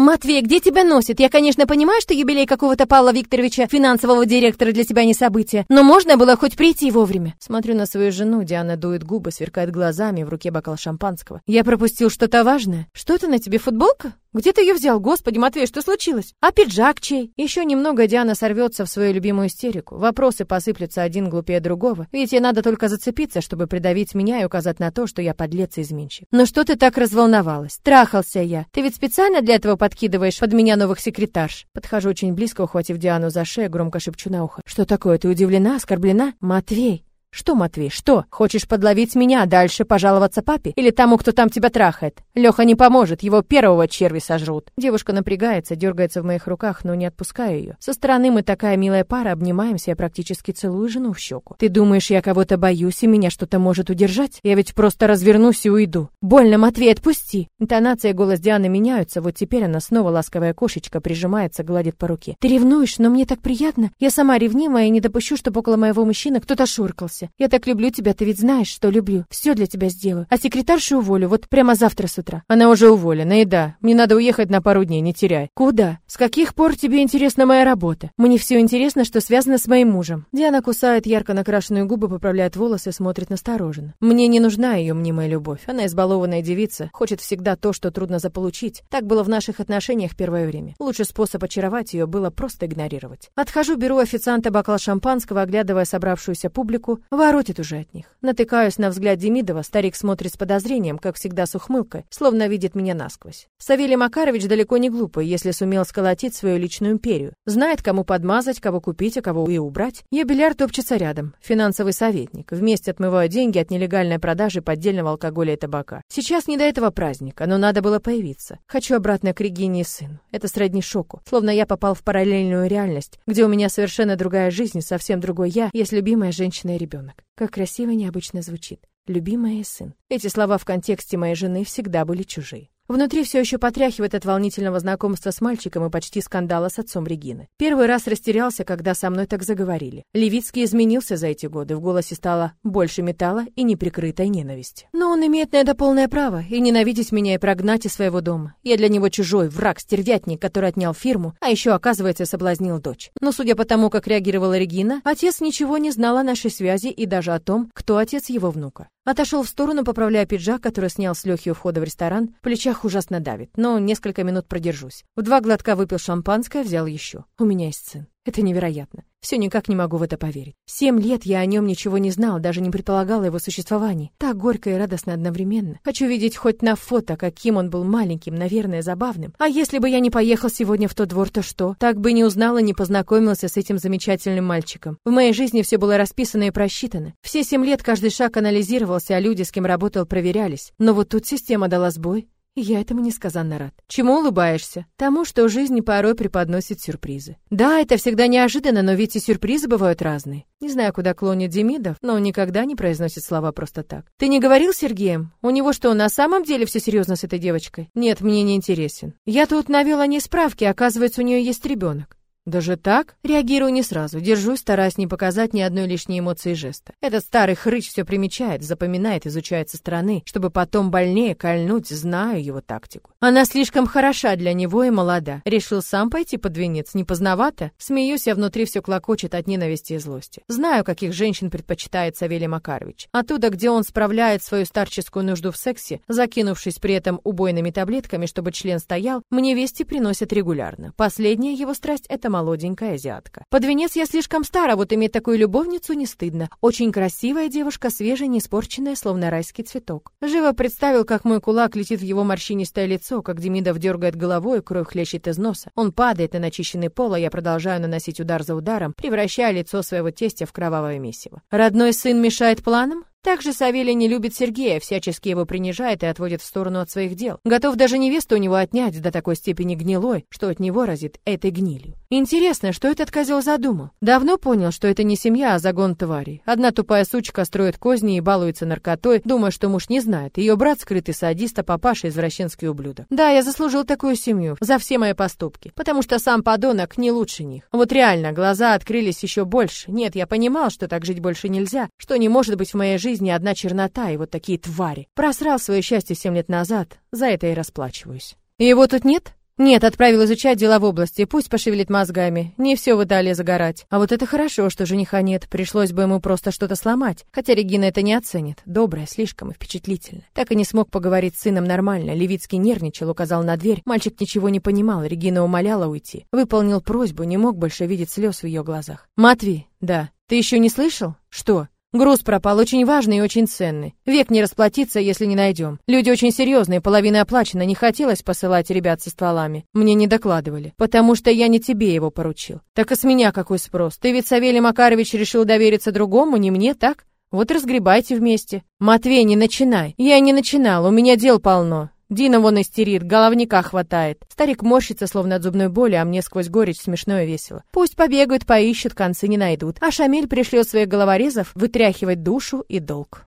«Матвей, где тебя носит? Я, конечно, понимаю, что юбилей какого-то Павла Викторовича, финансового директора, для тебя не событие, но можно было хоть прийти вовремя». Смотрю на свою жену, Диана дует губы, сверкает глазами, в руке бокал шампанского. «Я пропустил что-то важное? Что это на тебе, футболка? Где ты ее взял? Господи, Матвей, что случилось? А пиджак чей?» Еще немного Диана сорвется в свою любимую истерику. Вопросы посыплются один глупее другого, ведь ей надо только зацепиться, чтобы придавить меня и указать на то, что я подлец и изменщик. «Но что ты так разволновалась? Трахался я. Ты ведь специально для этого подкидываешь под меня новых секретарш. Подхожу очень близко, ухватив Диану за шею, громко шепчу на ухо. Что такое? Ты удивлена, оскорблена? Матвей, что, Матвей, что? Хочешь подловить меня, дальше пожаловаться папе? Или тому, кто там тебя трахает? Леха не поможет, его первого черви сожрут. Девушка напрягается, дергается в моих руках, но не отпускаю ее. Со стороны мы такая милая пара, обнимаемся, я практически целую жену в щеку. Ты думаешь, я кого-то боюсь, и меня что-то может удержать? Я ведь просто развернусь и уйду. Больно, Матвей, отпусти. Интонация и голос Дианы меняются, вот теперь она снова ласковая кошечка прижимается, гладит по руке. Ты ревнуешь, но мне так приятно. Я сама ревнимая и не допущу, чтобы около моего мужчины кто-то шуркался улыбнулся. «Я так люблю тебя, ты ведь знаешь, что люблю. Все для тебя сделаю. А секретаршу уволю, вот прямо завтра с утра». «Она уже уволена, и да, мне надо уехать на пару дней, не теряй». «Куда? С каких пор тебе интересна моя работа? Мне все интересно, что связано с моим мужем». Диана кусает ярко накрашенные губы, поправляет волосы, смотрит настороженно. «Мне не нужна ее мнимая любовь. Она избалованная девица, хочет всегда то, что трудно заполучить. Так было в наших отношениях первое время. Лучший способ очаровать ее было просто игнорировать. Отхожу, беру официанта бокал шампанского, оглядывая собравшуюся публику, Воротит уже от них. Натыкаюсь на взгляд Демидова, старик смотрит с подозрением, как всегда с ухмылкой, словно видит меня насквозь. Савелий Макарович далеко не глупый, если сумел сколотить свою личную империю. Знает, кому подмазать, кого купить, а кого и убрать. Юбиляр топчется рядом, финансовый советник. Вместе отмываю деньги от нелегальной продажи поддельного алкоголя и табака. Сейчас не до этого праздника, но надо было появиться. Хочу обратно к Регине и сыну. Это сродни шоку. Словно я попал в параллельную реальность, где у меня совершенно другая жизнь, совсем другой я, есть любимая женщина и ребенок ребенок. Как красиво и необычно звучит. Любимая и сын. Эти слова в контексте моей жены всегда были чужие. Внутри все еще потряхивает от волнительного знакомства с мальчиком и почти скандала с отцом Регины. Первый раз растерялся, когда со мной так заговорили. Левицкий изменился за эти годы, в голосе стало больше металла и неприкрытой ненависти. Но он имеет на это полное право, и ненавидеть меня и прогнать из своего дома. Я для него чужой, враг, стервятник, который отнял фирму, а еще, оказывается, соблазнил дочь. Но судя по тому, как реагировала Регина, отец ничего не знал о нашей связи и даже о том, кто отец его внука. Отошел в сторону, поправляя пиджак, который снял с Лехи у входа в ресторан. В плечах ужасно давит, но несколько минут продержусь. В два глотка выпил шампанское, взял еще. У меня есть сын. Это невероятно. Все никак не могу в это поверить. Семь лет я о нем ничего не знал, даже не предполагала его существовании. Так горько и радостно одновременно. Хочу видеть хоть на фото, каким он был маленьким, наверное, забавным. А если бы я не поехал сегодня в тот двор, то что? Так бы не узнала, не познакомился с этим замечательным мальчиком. В моей жизни все было расписано и просчитано. Все семь лет каждый шаг анализировался, а люди, с кем работал, проверялись. Но вот тут система дала сбой, я этому несказанно рад. Чему улыбаешься? Тому, что жизнь порой преподносит сюрпризы. Да, это всегда неожиданно, но ведь и сюрпризы бывают разные. Не знаю, куда клонит Демидов, но он никогда не произносит слова просто так. Ты не говорил с Сергеем? У него что, на самом деле все серьезно с этой девочкой? Нет, мне не интересен. Я тут навел о ней справки, оказывается, у нее есть ребенок. Даже так? Реагирую не сразу, держусь, стараясь не показать ни одной лишней эмоции и жеста. Этот старый хрыч все примечает, запоминает, изучает со стороны, чтобы потом больнее кольнуть, знаю его тактику. Она слишком хороша для него и молода. Решил сам пойти под венец, не поздновато? Смеюсь, а внутри все клокочет от ненависти и злости. Знаю, каких женщин предпочитает Савелий Макарович. Оттуда, где он справляет свою старческую нужду в сексе, закинувшись при этом убойными таблетками, чтобы член стоял, мне вести приносят регулярно. Последняя его страсть — это молоденькая азиатка. Под венец я слишком стара, вот иметь такую любовницу не стыдно. Очень красивая девушка, свежая, не испорченная, словно райский цветок. Живо представил, как мой кулак летит в его морщинистое лицо, как Демидов дергает головой, кровь хлещет из носа. Он падает на начищенный пол, а я продолжаю наносить удар за ударом, превращая лицо своего тестя в кровавое месиво. Родной сын мешает планам? Также Савелий не любит Сергея, всячески его принижает и отводит в сторону от своих дел. Готов даже невесту у него отнять до такой степени гнилой, что от него разит этой гнилью. Интересно, что этот козел задумал? Давно понял, что это не семья, а загон тварей. Одна тупая сучка строит козни и балуется наркотой, думая, что муж не знает. Ее брат скрытый садист, а папаша извращенский ублюдок. Да, я заслужил такую семью за все мои поступки, потому что сам подонок не лучше них. Вот реально, глаза открылись еще больше. Нет, я понимал, что так жить больше нельзя, что не может быть в моей жизни жизни одна чернота и вот такие твари. Просрал свое счастье семь лет назад, за это и расплачиваюсь. Его тут нет? Нет, отправил изучать дела в области, пусть пошевелит мозгами. Не все в Италии загорать. А вот это хорошо, что жениха нет, пришлось бы ему просто что-то сломать. Хотя Регина это не оценит. Добрая, слишком и впечатлительная. Так и не смог поговорить с сыном нормально. Левицкий нервничал, указал на дверь. Мальчик ничего не понимал, Регина умоляла уйти. Выполнил просьбу, не мог больше видеть слез в ее глазах. «Матвей, да, ты еще не слышал? Что?» Груз пропал очень важный и очень ценный. Век не расплатиться, если не найдем. Люди очень серьезные, половина оплачена, не хотелось посылать ребят со стволами. Мне не докладывали, потому что я не тебе его поручил. Так и с меня какой спрос? Ты ведь, Савелий Макарович, решил довериться другому, не мне, так? Вот разгребайте вместе. Матвей, не начинай. Я не начинал, у меня дел полно. Дина вон истерит, головника хватает. Старик морщится, словно от зубной боли, а мне сквозь горечь смешно и весело. Пусть побегают, поищут, концы не найдут. А Шамиль пришлет своих головорезов вытряхивать душу и долг.